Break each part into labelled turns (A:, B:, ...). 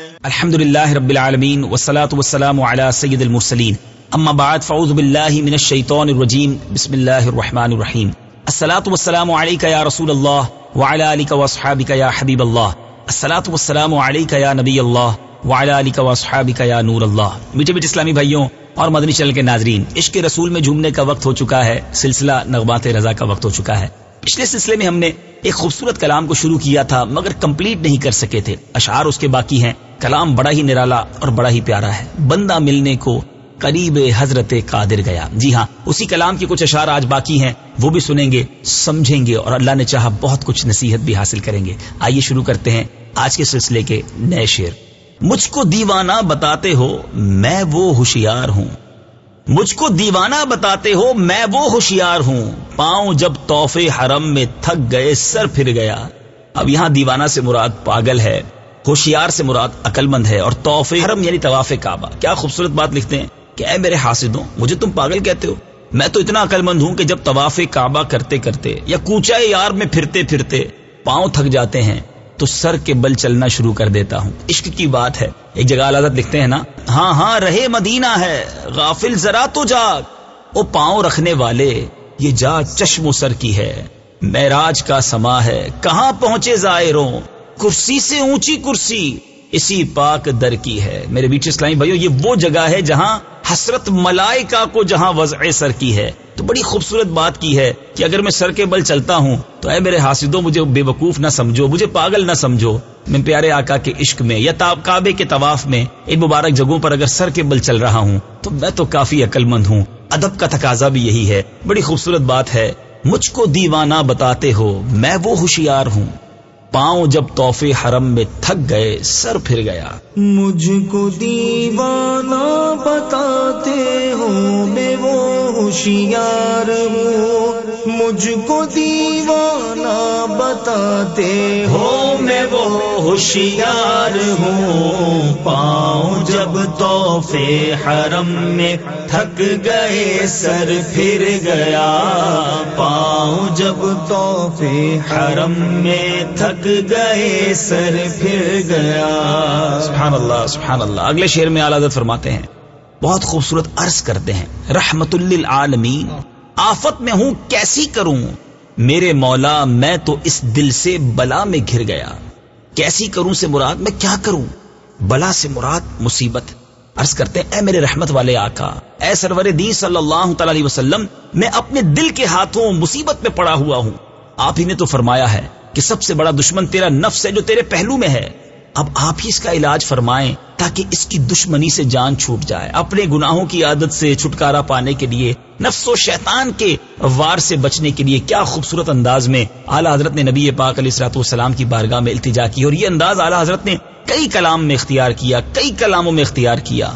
A: الحمد لله رب العالمين والصلاة والسلام على سيد المرسلين اما بعد، فاعوذ بالله من الشيطان الرجيم بسم الله الرحمن الرحيم الصلاة والسلام عليك يا رسول الله وعلى آلك واصحابك يا حبيب الله الصلاة والسلام عليك يا نبي الله وعلى آلك واصحابك يا نور الله میٹھے میٹھے اسلامی بھائیوں اور مدنی چل کے ناظرین، عشق رسول میں جھومنے کا وقت ہو چکا ہے، سلسلہ نغبات رضا کا وقت ہو چکا ہے۔ پچھلے سلسلے میں ہم نے ایک خوبصورت کلام کو شروع کیا تھا، مگر کمپلیٹ نہیں کر سکے تھے۔ اشعار اس کے باقی ہیں۔ کلام بڑا ہی نرالا اور بڑا ہی پیارا ہے۔ بندہ ملنے کو قریب حضرت قادر گیا۔ جی ہاں اسی کلام کے کچھ اشعار آج باقی ہیں۔ وہ بھی سنیں گے، سمجھیں گے اور اللہ نے چاہا بہت کچھ نصیحت بھی حاصل کریں گے۔ آئیے شروع کرتے ہیں آج کے سلسلے کے نئے شعر۔ مجھ کو دیوانہ بتاتے ہو، میں وہ ہوشیار ہوں۔ مجھ کو دیوانہ بتاتے ہو، میں وہ ہوشیار ہوں۔ پاؤں جب توحفے حرم میں تھک گئے، سر پھر گیا۔ اب یہاں دیوانہ سے مراد پاگل ہے، ہوشیار سے مراد عقل مند ہے۔ اور توحفے حرم یعنی طواف کعبہ۔ کیا خوبصورت بات لکھتے ہیں۔ کہ اے میرے حاسدوں، مجھے تم پاگل کہتے ہو۔ میں تو اتنا عقل مند ہوں کہ جب طواف کعبہ کرتے کرتے یا کوچا یار میں پھرتے پھرتے پاؤں تھک جاتے ہیں۔ تو سر کے بل چلنا شروع کر دیتا ہوں۔ عشق کی بات ہے۔ ایک جگہ علادت لکھتے ہیں نا ہاں ہاں رہے مدینہ ہے، غافل ذرا تو جاگ۔ او پاؤں رکھنے والے، یہ جا چشم و سر کی ہے۔ معراج کا سما ہے، کہاں پہنچے زائروں؟ کرسی سے اونچی کرسی۔ اسی پاک در کی ہے۔ میرے بیچ اسلامی بھائیو، یہ وہ جگہ ہے جہاں حسرت ملائکہ کو جہاں وضع سر کی ہے۔ تو بڑی خوبصورت بات کی ہے کہ اگر میں سر کے بل چلتا ہوں تو اے میرے حاسدوں، مجھے بے وقوف نہ سمجھو، مجھے پاگل نہ سمجھو۔ میں پیارے آقا کے عشق میں یا کعبے کے طواف میں ان مبارک جگہوں پر اگر سر کے بل چل رہا ہوں تو میں تو کافی عقل مند ہوں۔ ادب کا تقاضا بھی یہی ہے۔ بڑی خوبصورت بات ہے، مجھ کو دیوانہ بتاتے ہو، میں وہ ہوشیار ہوں۔ پاؤں جب توحفے حرم میں تھک گئے، سر پھر گیا۔
B: مجھ کو دیوانہ بتاتے ہو، میں وہ ہوشیار ہوں۔ مجھ کو دیوانہ بتاتے ہو، میں وہ ہوشیار ہوں۔ پاؤں جب توحفے حرم میں تھک گئے، سر پھر گیا۔ پاؤں جب توحفے حرم میں تھک گئے، سر پھر گیا۔
A: سبحان اللہ سبحان اللہ۔ اگلے شعر میں اعلی فرماتے ہیں، بہت خوبصورت عرض کرتے ہیں، رحمت للعالمین، آفت میں ہوں، کیسی کروں؟ میرے مولا، میں تو اس دل سے بلا میں گھر گیا۔ کیسی کروں سے مراد، میں کیا کروں؟ بلا سے مراد مصیبت۔ عرض کرتے ہیں، اے میرے رحمت والے آقا، اے سرور دی صلی اللہ تعالی علیہ وسلم، میں اپنے دل کے ہاتھوں مصیبت میں پڑا ہوا ہوں۔ آپ ہی نے تو فرمایا ہے کہ سب سے بڑا دشمن تیرا نفس ہے جو تیرے پہلو میں ہے۔ اب آپ ہی اس کا علاج فرمائیں تاکہ اس کی دشمنی سے جان چھوٹ جائے۔ اپنے گناہوں کی عادت سے چھٹکارا پانے کے لیے، نفس و شیطان کے وار سے بچنے کے لیے کیا خوبصورت انداز میں اعلیٰ حضرت نے نبی پاک علیہ السلاط والسلام کی بارگاہ میں التجا کی۔ اور یہ انداز اعلیٰ حضرت نے کئی کلام میں اختیار کیا، کئی کلاموں میں اختیار کیا۔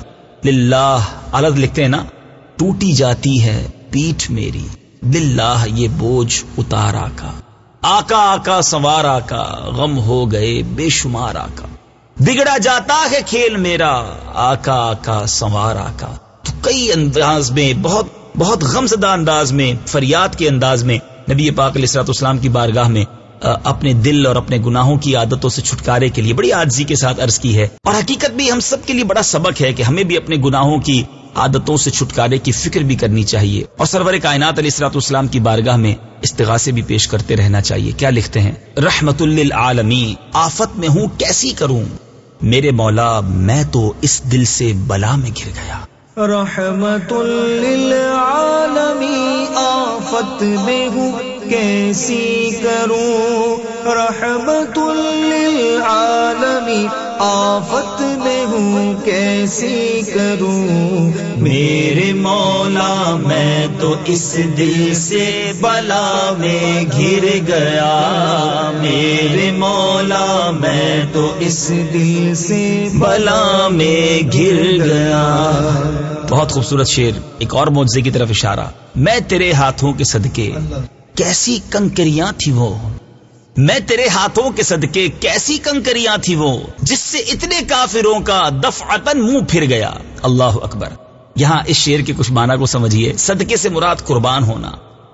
A: للہ اعلیٰ لکھتے ہیں نا؟ ٹوٹی جاتی ہے پیٹھ میری۔ للہ، یہ بوجھ اتارا کا۔ آکا آکا سوار آکا غم ہو گئے، بے شمار آکا بگڑا جاتا ہے کھیل میرا آکا آکا سوار آکا تو کئی انداز میں، بہت بہت غم زدہ انداز میں، فریاد کے انداز میں، نبی پاک علیہ السلاط اسلام کی بارگاہ میں اپنے دل اور اپنے گناہوں کی عادتوں سے چھٹکارے کے لیے بڑی آجزی کے ساتھ عرض کی ہے۔ اور حقیقت بھی ہم سب کے لیے بڑا سبق ہے کہ ہمیں بھی اپنے گناہوں کی عادتوں سے چھٹکارے کی فکر بھی کرنی چاہیے اور سرور کائنات علیہ السلاط اسلام کی بارگاہ میں استغاثے بھی پیش کرتے رہنا چاہیے۔ کیا لکھتے ہیں؟ رحمت للعالمی آفت میں ہوں، کیسی کروں؟ میرے مولا، میں تو اس دل سے بلا میں گر گیا۔
B: رحمت للعالمی آفت میں ہوں، کیسی کروں؟ رحمت للعالمی آفت میں ہوں، کیسی کروں؟ میرے مولا، میں تو اس دل سے بلا میں گر گیا۔ میرے مولا، میں تو اس دل سے بلا میں گر گیا۔
A: بہت خوبصورت شعر، ایک اور معجزے کی طرف اشارہ۔ میں تیرے ہاتھوں کے صدقے، کیسی کنکریاں تھی وہ؟ میں تیرے ہاتھوں کے صدقے کیسی کنکریاں تھی وہ، جس سے اتنے کافروں کا دفعتن منہ پھر گیا۔ اللہ اکبر۔ یہاں اس شعر کے کچھ معنی کو سمجھیے۔ صدقے سے مراد قربان ہونا۔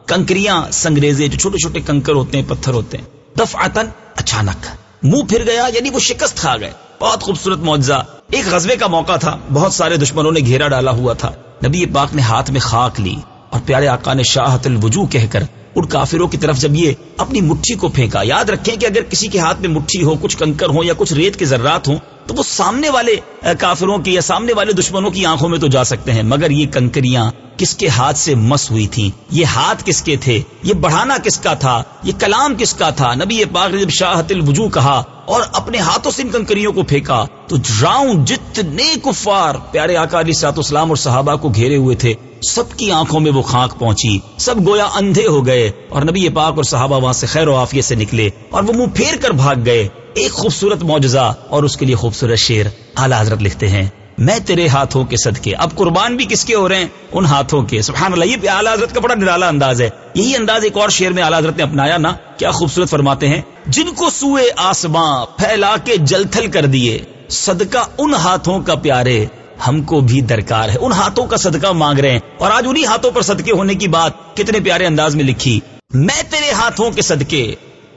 A: کنکریاں سنگریزے جو چھوٹے چھوٹے کنکر ہوتے ہیں، پتھر ہوتے ہیں۔ دفعتن اچانک۔ منہ پھر گیا یعنی وہ شکست کھا گئے۔ بہت خوبصورت معجزہ۔ ایک غزبے کا موقع تھا۔ بہت سارے دشمنوں نے گھیرا ڈالا ہوا تھا۔ نبی پاک نے ہاتھ میں خاک لی اور پیارے آقا نے شاہت الوجو کہہ کر ان کافروں کی طرف جب یہ اپنی مٹھی کو پھینکا، یاد رکھیں کہ اگر کسی کے ہاتھ میں مٹھی ہو، کچھ کنکر ہو یا کچھ ریت کے ذرات ہوں، تو وہ سامنے والے کافروں کی یا سامنے والے دشمنوں کی آنکھوں میں تو جا سکتے ہیں، مگر یہ کنکریاں کس کے ہاتھ سے مس ہوئی تھی یہ ہاتھ کس کے تھے؟ یہ بڑھانا کس کا تھا؟ یہ کلام کس کا تھا؟ نبی پاک نے جب شاہت الوجو کہا اور اپنے ہاتھوں سے ان کنکریوں کو پھینکا، تو راؤنڈ جتنے کفار، پیارے آکا علی سات اسلام اور صحابہ کو گھیرے ہوئے تھے سب کی آنکھوں میں وہ خاک پہنچی، سب گویا اندھے ہو گئے اور نبی پاک اور صحابہ وہاں سے خیر و عافیت سے نکلے اور وہ منہ پھیر کر بھاگ گئے۔ ایک خوبصورت معجزہ اور اس کے لیے خوبصورت شیر اعلی حضرت لکھتے ہیں، میں تیرے ہاتھوں کے صدقے، اب قربان بھی کس کے ہو رہے ہیں؟ ان ہاتھوں کے۔ سبحان اللہ یہ اعلی حضرت کا بڑا نرالا انداز ہے۔ یہی انداز ایک اور شیر میں اعلی حضرت نے اپنایا نا، کیا خوبصورت فرماتے ہیں، جن کو سوئے آسماں پھیلا کے جل تھل کر دیے، صدقہ ان ہاتھوں کا پیارے۔ ہم کو بھی درکار ہے۔ ان ہاتھوں کا صدقہ مانگ رہے ہیں۔ اور آج انہی ہاتھوں پر صدقے ہونے کی بات کتنے پیارے انداز میں لکھی۔ میں تیرے ہاتھوں کے صدقے،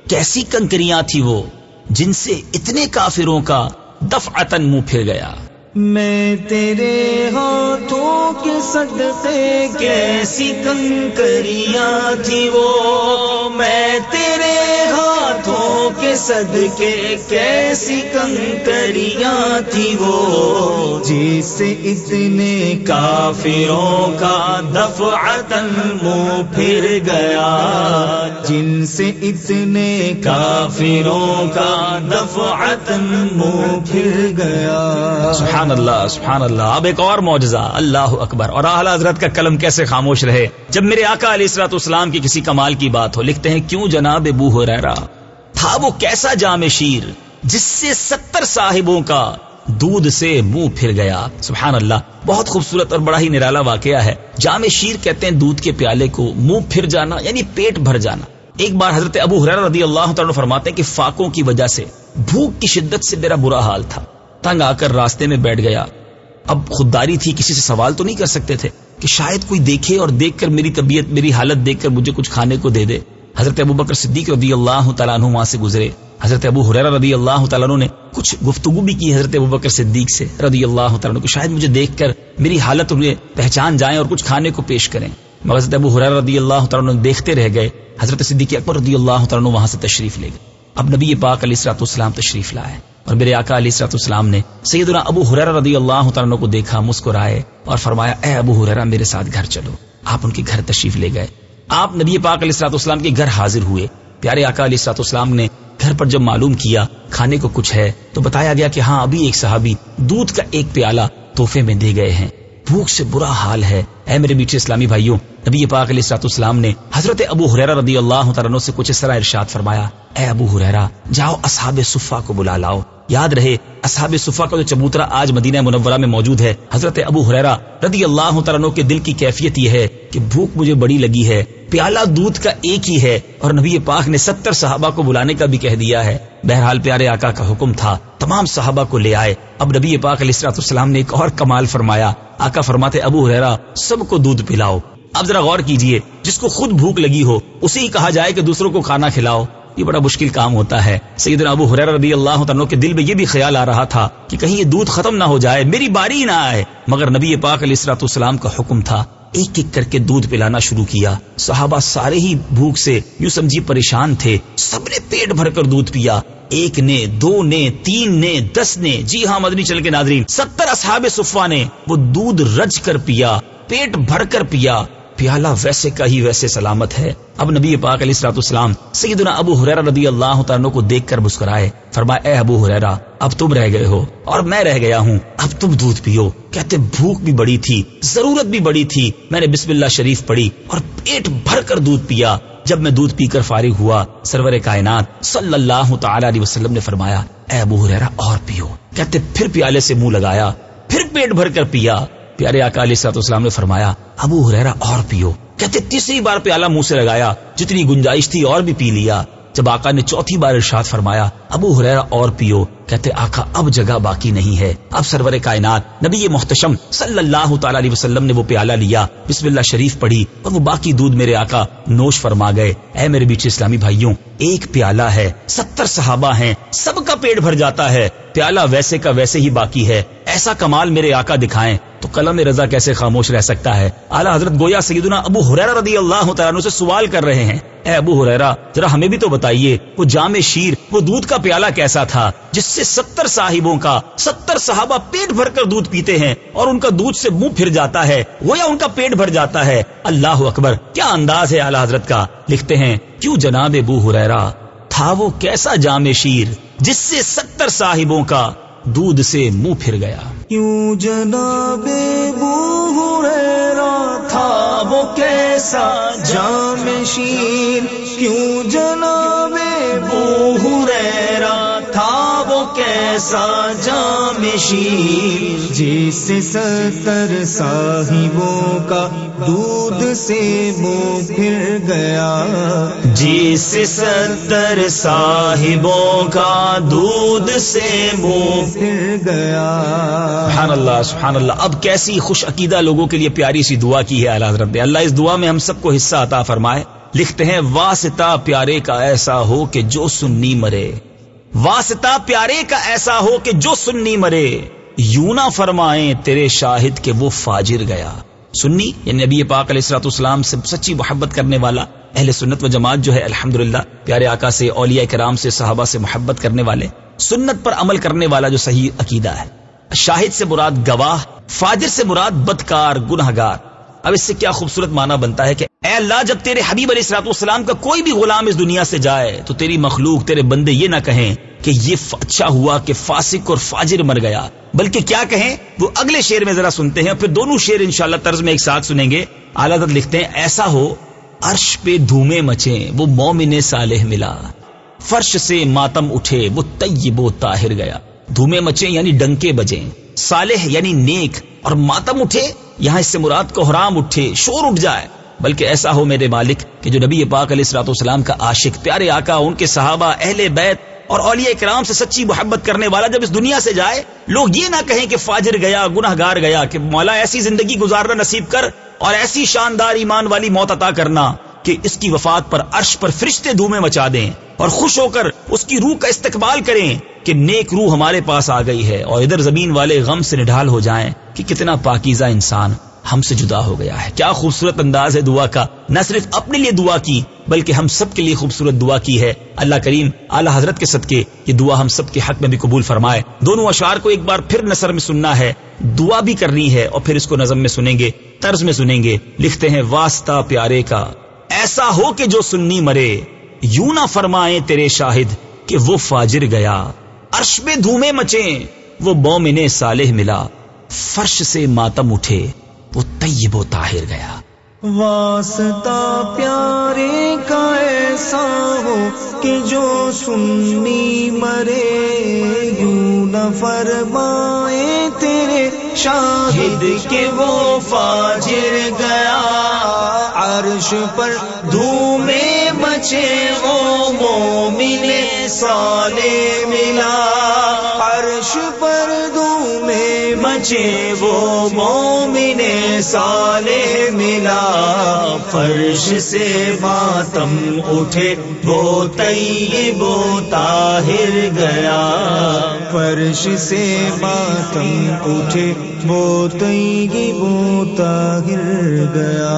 A: کیسی کنکریاں تھی وہ جن سے اتنے کافروں کا دفعتن منہ پھر گیا۔
B: میں تیرے ہاتھوں کے صدقے، کیسی کنکریاں تھی وہ۔ میں تیرے ہاتھ ہاتھوں کے صدقے کیسی کنکریاں تھی وہ؟ جس سے اتنے کافروں کا دفعتن منہ پھر گیا۔ جن سے اتنے کافروں کا دفعتن منہ پھر گیا۔
A: سبحان اللہ سبحان اللہ۔ اب ایک اور معجزہ، اللہ اکبر۔ اور اعلی حضرت کا قلم کیسے خاموش رہے؟ جب میرے آقا علیہ السلاط اسلام کی کسی کمال کی بات ہو، لکھتے ہیں، کیوں جناب بو ہو رہا تھا وہ کیسا جام شیر جس سے ستر صاحبوں کا دودھ سے منہ پھر گیا۔ سبحان اللہ، بہت خوبصورت اور بڑا ہی نرالا واقعہ ہے۔ جام شیر کہتے ہیں دودھ کے پیالے کو منہ پھر جانا یعنی پیٹ بھر جانا۔ ایک بار حضرت ابو حرار رضی اللہ تعالیٰ فرماتے ہیں کہ فاقوں کی وجہ سے بھوک کی شدت سے میرا برا حال تھا۔ تنگ آ کر راستے میں بیٹھ گیا۔ اب خودداری تھی، کسی سے سوال تو نہیں کر سکتے تھے کہ شاید کوئی دیکھے اور دیکھ کر میری طبیعت، میری حالت دیکھ کر مجھے کچھ کھانے کو دے دے۔ حضرت ابو بکر صدیق رضی اللہ تعالیٰ عنہ وہاں سے گزرے۔ حضرت ابو حرا رضی اللہ تعالیٰ عنہ نے کچھ گفتگو بھی کی حضرت ابو بکر صدیق سے رضی اللہ تعالیٰ عنہ کہ شاید مجھے دیکھ کر میری حالت انہیں پہچان جائیں اور کچھ کھانے کو پیش کریں۔ حضرت ابو حرا رضی اللہ تعالیٰ عنہ دیکھتے رہ گئے۔ حضرت صدیق اکبر رضی اللہ تعالیٰ عنہ وہاں سے تشریف لے گئے۔ اب نبی پاک علیہ السلاط اسلام تشریف لائے۔ اور میرے آقا علیہ السلاط اسلام نے سیدنا ابو حرار رضی اللہ تعالیٰ کو دیکھا، مسکرائے اور فرمایا، اے ابو حرارا میرے ساتھ گھر چلو۔ آپ ان کے گھر تشریف لے گئے۔ آپ نبی پاک علیہ السلاط اسلام کے گھر حاضر ہوئے۔ پیارے آقا علیہ السلاط اسلام نے گھر پر جب معلوم کیا کھانے کو کچھ ہے تو بتایا گیا کہ ہاں ابھی ایک صحابی دودھ کا ایک پیالہ تحفے میں دے گئے ہیں۔ بھوک سے برا حال ہے۔ اے میرے میٹھے اسلامی بھائیوں، نبی پاک علیہ السلاط اسلام نے حضرت ابو حریرا رضی اللہ تعالیٰ سے کچھ اس طرح ارشاد فرمایا، اے ابو حریرا جاؤ اصحاب صفا کو بلا لاؤ۔ یاد رہے، اصحاب صفا کا جو چبوترا آج مدینہ منورہ میں موجود ہے، حضرت ابو حریرا رضی اللہ تعالیٰ کے دل کی کیفیت یہ ہے کہ بھوک مجھے بڑی لگی ہے۔ پیالہ دودھ کا ایک ہی ہے اور نبی پاک نے ستر صحابہ کو بلانے کا بھی کہہ دیا ہے۔ بہرحال پیارے آقا کا حکم تھا، تمام صحابہ کو لے آئے۔ اب نبی پاک علیہ السلاط السلام نے ایک اور کمال فرمایا۔ آقا فرماتے، ابو حریرا سب کو دودھ پلاؤ۔ اب ذرا غور کیجیے، جس کو خود بھوک لگی ہو، اسے ہی کہا جائے کہ دوسروں کو کھانا کھلاؤ۔ یہ بڑا مشکل کام ہوتا ہے۔ سیدنا ابو حریر رضی اللہ عنہ کے دل میں یہ بھی خیال آ رہا تھا کہ کہیں یہ دودھ ختم نہ ہو جائے، میری باری نہ آئے۔ مگر نبی پاک علیہ السلاط السلام کا حکم تھا۔ ایک ایک کر کے دودھ پلانا شروع کیا۔ صحابہ سارے ہی بھوک سے یوں سمجھی پریشان تھے۔ سب نے پیٹ بھر کر دودھ پیا۔ ایک نے، دو نے، تین نے، دس نے جی ہاں مدنی چل کے ناظرین، ستر اصحاب صفا نے وہ دودھ رج کر پیا، پیٹ بھر کر پیا۔ پیالہ ویسے کا ہی ویسے سلامت ہے۔ اب نبی پاک علیہ السلاط اسلام سیدنا ابو حریرا رضی اللہ تعالیٰ کو دیکھ کر مسکرائے۔ فرمایا، اے ابو حریرا اب تم رہ گئے ہو اور میں رہ گیا ہوں۔ اب تم دودھ پیو۔ کہتے، بھوک بھی بڑی تھی، ضرورت بھی بڑی تھی۔ میں نے بسم اللہ شریف پڑھی اور پیٹ بھر کر دودھ پیا۔ جب میں دودھ پی کر فارغ ہوا، سرور کائنات صلی اللہ تعالی علیہ وسلم نے فرمایا، اے ابو حریرا اور پیو۔ کہتے، پھر پیالے سے منہ لگایا، پھر پیٹ بھر کر پیا۔ پیارے آقا علیہ سات اسلام نے فرمایا، ابو ہریرا اور پیو۔ کہتے، تیسری بار پیالہ منہ سے لگایا، جتنی گنجائش تھی اور بھی پی لیا۔ جب آقا نے چوتھی بار ارشاد فرمایا، ابو حریرہ اور پیو، کہتے، آقا اب جگہ باقی نہیں ہے۔ اب سرور کائنات، نبی یہ محتشم صلی اللہ تعالی علیہ وسلم نے وہ پیالہ لیا، بسم اللہ شریف پڑھی اور وہ باقی دودھ میرے آقا نوش فرما گئے۔ اے میرے بیچ اسلامی بھائیوں، ایک پیالہ ہے، ستر صحابہ ہیں، سب کا پیٹ بھر جاتا ہے۔ پیالہ ویسے کا ویسے ہی باقی ہے۔ ایسا کمال میرے آقا دکھائیں۔ تو قلم رضا کیسے خاموش رہ سکتا ہے؟ اعلیٰ حضرت گویا سیدنا ابو حریرہ رضی اللہ تعالیٰ سے سوال کر رہے ہیں۔ اے ابو حریرہ ذرا ہمیں بھی تو بتائیے، وہ جامع شیر، وہ دودھ کا پیالہ کیسا تھا، جس سے ستر صاحبوں کا، ستر صحابہ پیٹ بھر کر دودھ پیتے ہیں اور ان کا دودھ سے منہ پھر جاتا ہے وہ یا ان کا پیٹ بھر جاتا ہے۔ اللہ اکبر، کیا انداز ہے اعلیٰ حضرت کا؟ لکھتے ہیں، کیوں جناب ابو حریرہ تھا وہ کیسا جامع شیر، جس سے ستر صاحبوں کا دودھ سے منہ پھر گیا۔
B: کیوں جناب تھا وہ کیسا جام شیر۔ کیوں جناب بو حریرہ کیسا جام شیر، جس ستر صاحبوں کا دودھ سے منہ پھر گیا۔
A: جس ستر صاحبوں کا دودھ سے منہ
B: پھر گیا۔
A: سبحان اللہ سبحان اللہ۔ اب کیسی خوش عقیدہ لوگوں کے لیے پیاری سی دعا کی ہے اللہ حضرت نے۔ اللہ اس دعا میں ہم سب کو حصہ عطا فرمائے۔ لکھتے ہیں، واسطہ پیارے کا ایسا ہو کہ جو سننی مرے۔ واسطہ پیارے کا ایسا ہو کہ جو سننی مرے، یوں نہ فرمائیں تیرے شاہد کے وہ فاجر گیا۔ سنی یعنی نبی پاک علیہ السلط اسلام سے سچی محبت کرنے والا اہل سنت و جماعت جو ہے الحمد پیارے آقا سے، اولیاء کرام سے، صحابہ سے محبت کرنے والے، سنت پر عمل کرنے والا جو صحیح عقیدہ ہے۔ شاہد سے مراد گواہ، فاجر سے مراد بدکار گناہ گار اب اس سے کیا خوبصورت معنی بنتا ہے کہ اے اللہ، جب تیرے حبیب علیہ السلاط والسلام کا کوئی بھی غلام اس دنیا سے جائے، تو تیری مخلوق، تیرے بندے یہ نہ کہیں کہ یہ اچھا ہوا کہ فاسق اور فاجر مر گیا۔ بلکہ کیا کہیں؟ وہ اگلے شیر میں ذرا سنتے ہیں پھر دونوں شیر انشاءاللہ طرز میں ایک ساتھ سنیں گے۔ اعلیٰ لکھتے ہیں، ایسا ہو، عرش پہ دھومے مچے وہ مومن صالح ملا۔ فرش سے ماتم اٹھے، وہ طیب و طاہر گیا۔ دھومے مچے یعنی ڈنکے بجے صالح یعنی نیک، اور ماتم اٹھے، یہاں اس سے مراد کو حرام اٹھے، شور اٹھ جائے۔ بلکہ ایسا ہو میرے مالک کہ جو نبی پاک علیہ السلاط والسلام کا عاشق، پیارے آقا، ان کے صحابہ، اہل بیت اور اولیاء کرام سے سچی محبت کرنے والا جب اس دنیا سے جائے، لوگ یہ نہ کہیں کہ فاجر گیا گناہ گار گیا کہ مولا ایسی زندگی گزارنا نصیب کر اور ایسی شاندار ایمان والی موت عطا کرنا کہ اس کی وفات پر عرش پر فرشتے دھومے مچا دیں اور خوش ہو کر اس کی روح کا استقبال کریں کہ نیک روح ہمارے پاس آ گئی ہے اور ادھر زمین والے غم سے نڈھال ہو جائیں کہ کتنا پاکیزہ انسان۔ ہم سے جدا ہو گیا ہے۔ کیا خوبصورت انداز ہے دعا کا۔ نہ صرف اپنے لیے دعا کی، بلکہ ہم سب کے لیے خوبصورت دعا کی ہے۔ اللہ کریم اعلی حضرت کے صدقے، یہ دعا ہم سب کے حق میں بھی قبول فرمائے۔ دونوں اشعار کو ایک بار پھر نثر میں سننا ہے۔ دعا بھی کرنی ہے اور پھر اس کو نظم میں سنیں گے، طرز میں سنیں گے۔ لکھتے ہیں، واسطہ پیارے کا، ایسا ہو کہ جو سننی مرے۔ یوں نہ فرمائے تیرے شاہد کہ وہ فاجر گیا۔ عرش میں دھومے مچے وہ مومن صالح ملا۔ فرش سے ماتم اٹھے۔ وہ طیب و طاہر گیا۔
B: واسطہ پیارے کا ایسا ہو کہ جو سنی مرے، یوں نہ فرمائے تیرے شاہد کے وہ فاجر گیا۔ عرش پر دھومے مچے وہ مومن سالے ملا، عرش پر دھومے مچے وہ مومن سالے ملا۔ فرش سے ماتم اٹھے، وہ طیب و طاہر گیا۔ فرش سے ماتم اٹھے، وہ طیب و طاہر گیا۔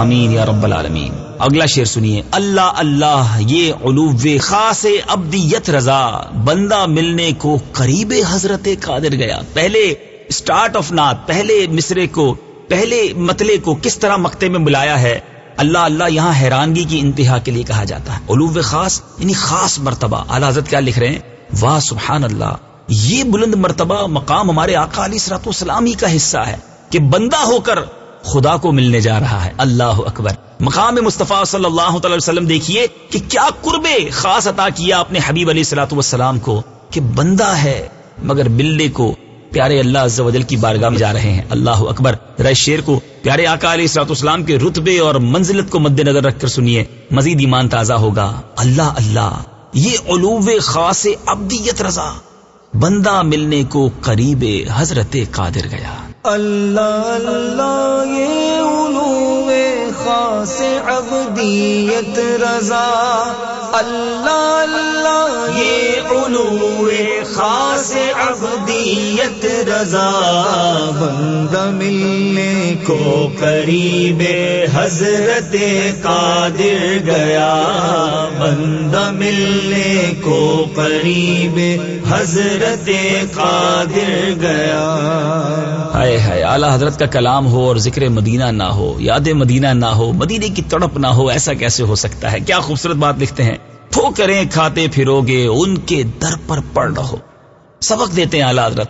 A: آمین یا رب العالمین۔ اگلا شعر سنیے۔ اللہ اللہ، یہ علو خاص ابدیت رضا۔ بندہ ملنے کو قریب حضرت قادر گیا۔ پہلے اسٹارٹ آف نات پہلے مصرے کو، پہلے متلے کو کس طرح مکتے میں ملایا ہے؟ اللہ اللہ، یہاں حیرانگی کی انتہا کے لیے کہا جاتا ہے۔ علو خاص یعنی خاص مرتبہ۔ اعلی حضرت کیا لکھ رہے ہیں؟ واہ، سبحان اللہ، یہ بلند مرتبہ مقام ہمارے آقا علی سرات والسلام ہی کا حصہ ہے کہ بندہ ہو کر خدا کو ملنے جا رہا ہے۔ اللہ اکبر۔ مقام مصطفیٰ صلی اللہ تعالی وسلم دیکھیے کہ کیا قرب خاص عطا کیا اپنے حبیب علیہ سلاۃ والسلام کو کہ بندہ ہے، مگر ملنے کو پیارے اللہ عز و جل کی بارگاہ میں جا رہے ہیں۔ اللہ اکبر۔ ذرا اس شیر کو پیارے آقا علیہ السلاط اسلام کے رتبے اور منزلت کو مد نظر رکھ کر سنیے۔ مزید ایمان تازہ ہوگا۔ اللہ اللہ۔ یہ علو خاص ابدیت رضا۔ بندہ ملنے کو قریب حضرت قادر گیا۔
B: اللہ اللہ، یہ خاص ابدیت رضا۔ اللہ اللہ، یہ علو خاص ابدیت رضا۔ بند ملنے کو قریب حضرت قادر گیا۔ بند ملنے کو قریب حضرت قادر گیا۔
A: ہائے ہائے، اعلیٰ حضرت کا کلام ہو اور ذکر مدینہ نہ ہو، یاد مدینہ نہ ہو، مدینے کی تڑپ نہ ہو، ایسا کیسے ہو سکتا ہے؟ کیا خوبصورت بات لکھتے ہیں۔ ٹھوکریں کھاتے پھرو گے، ان کے در پر پڑ رہو۔ سبق دیتے ہیں اعلیٰ حضرت۔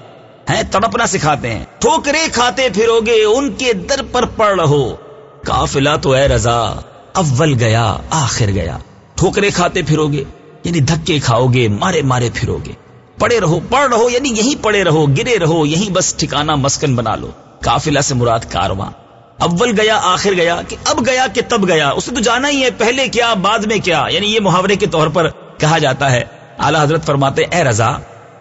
A: ہیں تڑپنا سکھاتے ہیں۔ ٹھوکریں کھاتے پھرو گے، ان کے در پر پڑ رہو۔ کافلا تو اے رضا، اول گیا، آخر گیا۔ ٹھوکرے کھاتے پھرو گے یعنی دھکے کھاؤ گے، مارے مارے پھرو گے۔ پڑے رہو، پڑھ رہو یعنی یہیں پڑے رہو، گرے رہو، یہیں بس ٹھکانا مسکن بنا لو۔ کافلا سے مراد کارواں۔ اول گیا، آخر گیا، کہ اب گیا کہ تب گیا۔ اسے تو جانا ہی ہے، پہلے کیا، بعد میں کیا۔ یعنی یہ محاورے کے طور پر کہا جاتا ہے۔ اعلیٰ حضرت فرماتے، اے رضا،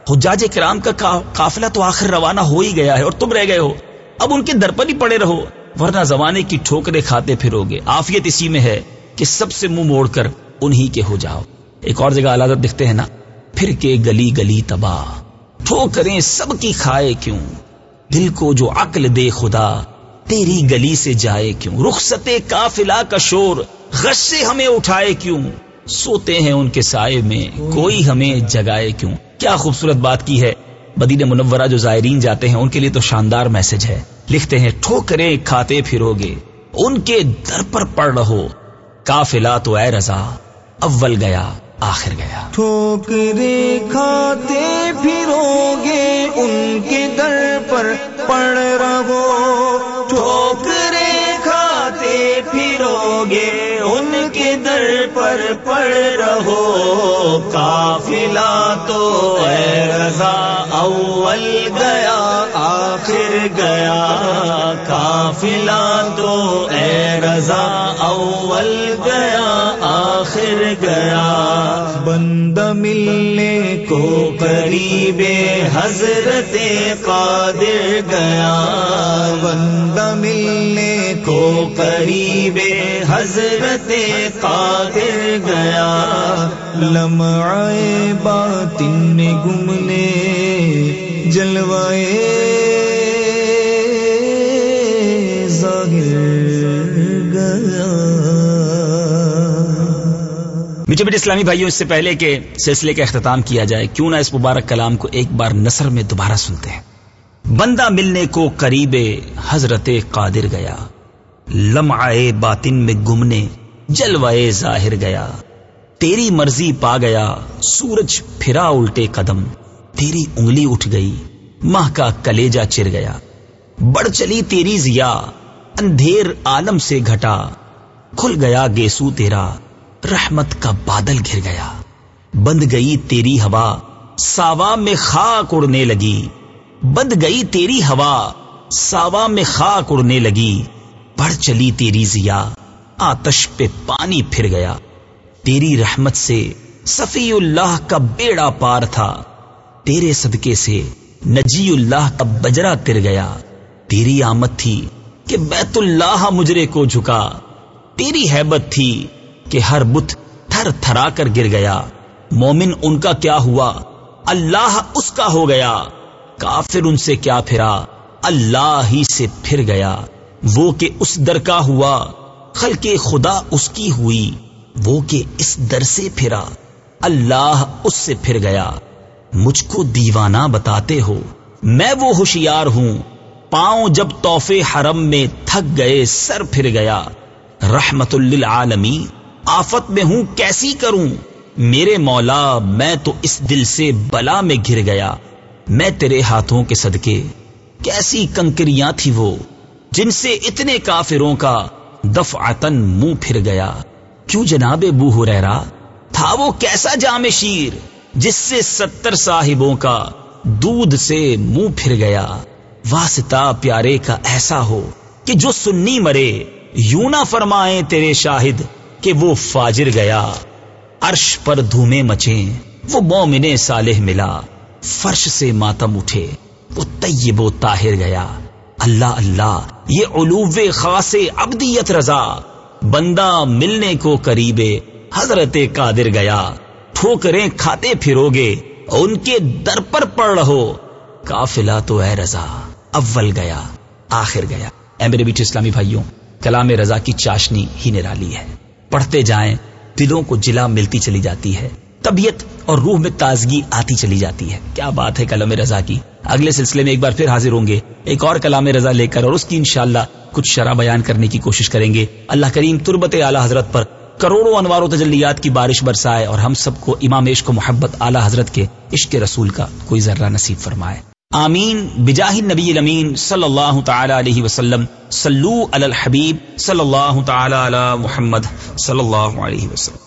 A: حجاج کرام کا قافلہ تو آخر روانہ ہو ہی گیا ہے اور تم رہ گئے ہو۔ اب ان کے در پر ہی پڑے رہو۔ ورنہ زمانے کی ٹھوکرے کھاتے پھرو گے۔ آفیت اسی میں ہے کہ سب سے منہ مو موڑ کر انہی کے ہو جاؤ۔ ایک اور جگہ اعلیٰ دکھتے ہیں نا پھر کے گلی گلی تباہ۔ ٹھوکریں سب کی کھائے کیوں؟ دل کو جو عقل دے خدا، تیری گلی سے جائے کیوں؟ رخصت کافلا کا شور غش سے ہمیں اٹھائے کیوں؟ سوتے ہیں ان کے سائے میں، کوئی ہمیں جگائے کیوں؟ کیا خوبصورت بات کی ہے۔ مدین منورہ جو زائرین جاتے ہیں، ان کے لیے تو شاندار میسج ہے۔ لکھتے ہیں، ٹھوکرے کھاتے پھرو گے۔ ان کے در پر پڑ رہو۔ کافلا تو اے رضا، اول گیا۔ آخر گیا۔
B: ٹھوکرے کھاتے پھرو گے ان کے در پر پڑ رہو۔ ٹھوکرے کھاتے پھرو گے ان کے در پر پڑ رہو۔ کافلا تو اے رضا، اول گیا، آخر گیا۔ کافلا تو اے رضا، اول گیا، آخر گیا۔ بند ملنے کو قریب حضرت قادر گیا۔ بند ملنے کو قریب حضرت قادر گیا۔ لمعائے باطن گمنے، جلوائے
A: میٹھے بیٹے اسلامی بھائیوں، اس سے پہلے کہ سلسلے کا اختتام کیا جائے، کیوں نہ اس مبارک کلام کو ایک بار نثر میں دوبارہ سنتے ہیں۔ بندہ ملنے کو قریب حضرت قادر گیا لمعے باطن میں گمنے جلوائے ظاہر گیا۔ تیری مرضی پا گیا، سورج پھرا الٹے قدم، تیری انگلی اٹھ گئی، ماہ کا کلیجا چر گیا۔ بڑھ چلی تیری زیا اندھیر عالم سے گھٹا، کھل گیا گیسو تیرا۔ رحمت کا بادل گر گیا۔ بند گئی تیری ہوا ساوا میں خاک اڑنے لگی۔ بند گئی تیری ہوا ساوا میں خاک اڑنے لگی۔ بڑھ چلی تیری زیا آتش پہ پانی پھر گیا۔ تیری رحمت سے صفی اللہ کا بیڑا پار تھا۔ تیرے صدقے سے نجی اللہ کا بجرا تر گیا۔ تیری آمد تھی کہ بیت اللہ مجرے کو جھکا۔ تیری حیبت تھی کہ ہر بت تھر تھرا کر گر گیا۔ مومن ان کا کیا ہوا؟ اللہ اس کا ہو گیا۔ کافر ان سے کیا پھرا؟ اللہ ہی سے پھر گیا۔ وہ کہ اس در کا ہوا، خلق خدا اس کی ہوئی۔ وہ کہ اس در سے پھرا۔ اللہ اس سے پھر گیا۔ مجھ کو دیوانہ بتاتے ہو۔ میں وہ ہوشیار ہوں۔ پاؤں جب توفے حرم میں تھک گئے، سر پھر گیا۔ رحمت للعالمین۔ آفت میں ہوں، کیسی کروں؟ میرے مولا، میں تو اس دل سے بلا میں گر گیا۔ میں تیرے ہاتھوں کے صدقے۔ کیسی کنکریاں تھی وہ، جن سے اتنے کافروں کا دفعتن منہ پھر گیا۔ کیوں جناب بو ہو رہا تھا وہ کیسا جام شیر، جس سے ستر صاحبوں کا دودھ سے منہ پھر گیا۔ واسطہ پیارے کا ایسا ہو کہ جو سننی مرے، یوں نہ فرمائے تیرے شاہد کہ وہ فاجر گیا، عرش پر دھومے مچے، وہ مومن صالح ملا، فرش سے ماتم اٹھے، وہ طیب و طاہر گیا۔ اللہ اللہ، یہ علو خاص ابدیت رضا، بندہ ملنے کو قریب حضرت قادر گیا۔ ٹھوکریں کھاتے پھرو گے ان کے در پر پڑ رہو۔ کافلا تو اے رضا، اول گیا، آخر گیا۔ اے میرے بیٹھے اسلامی بھائیوں، کلام رضا کی چاشنی ہی نرالی ہے۔ پڑھتے جائیں، دلوں کو جلا ملتی چلی جاتی ہے۔ طبیعت اور روح میں تازگی آتی چلی جاتی ہے۔ کیا بات ہے کلام رضا کی؟ اگلے سلسلے میں ایک بار پھر حاضر ہوں گے۔ ایک اور کلام رضا لے کر اور اس کی انشاءاللہ کچھ شرح بیان کرنے کی کوشش کریں گے۔ اللہ کریم تربت اعلی حضرت پر کروڑوں انوار و تجلیات کی بارش برسائے اور ہم سب کو امام عشق و محبت اعلی حضرت کے عشق رسول کا کوئی ذرہ نصیب فرمائے۔ آمین. بجاہ نبی الامین صلی اللہ تعالی علیہ وسلم. صلو علی الحبیب صلی اللہ تعالی علی محمد صلی اللہ علیہ وسلم.